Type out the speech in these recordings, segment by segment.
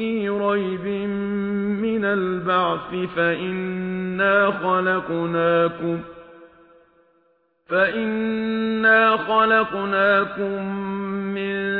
في ريب من البعث فإنا خلقناكم فإنا خلقناكم من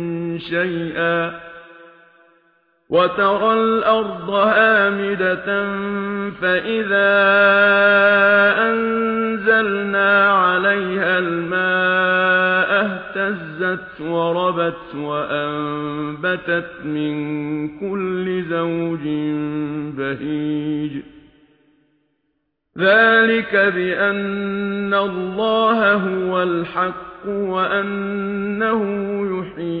شيئا وترى الأرض آمدة فإذا أنزلنا عليها الماء اهتزت وربت وأنبتت من كل زوج بهيج ذلك بأن الله هو الحق وأنه يحيي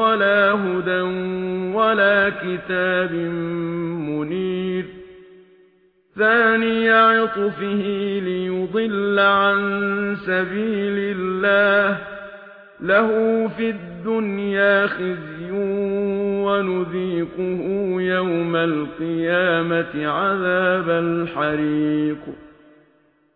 ولا هدى ولا كتاب منير. ثاني عطفه ليضل عن سبيل الله. له في الدنيا خزي ونذيقه يوم القيامة عذاب الحريق.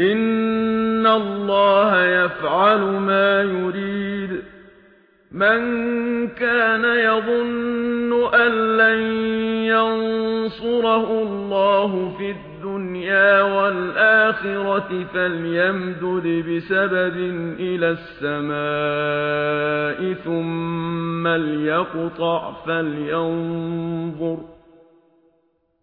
ان الله يفعل ما يريد من كان يظن ان لن ينصره الله في الدنيا والاخره فليمدد بسبب إلى السماء ثم ليقطع فلينظر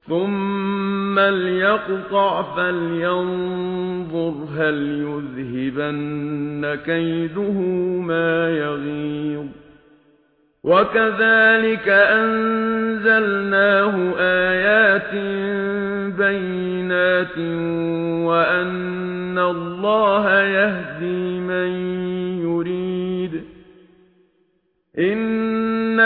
ثُمَّ لْيَقْطَعْ فَلْيَنظُرْ هَلْ يُذْهِبَنَّ كَيْدُهُ مَا يَغِيظُ وَكَذَلِكَ أَنزَلْنَاهُ آيَاتٍ بَيِّنَاتٍ وَأَنَّ اللَّهَ يَهْدِي مَن يُرِيدُ إِنَّ